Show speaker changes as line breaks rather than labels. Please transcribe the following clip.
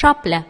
чапля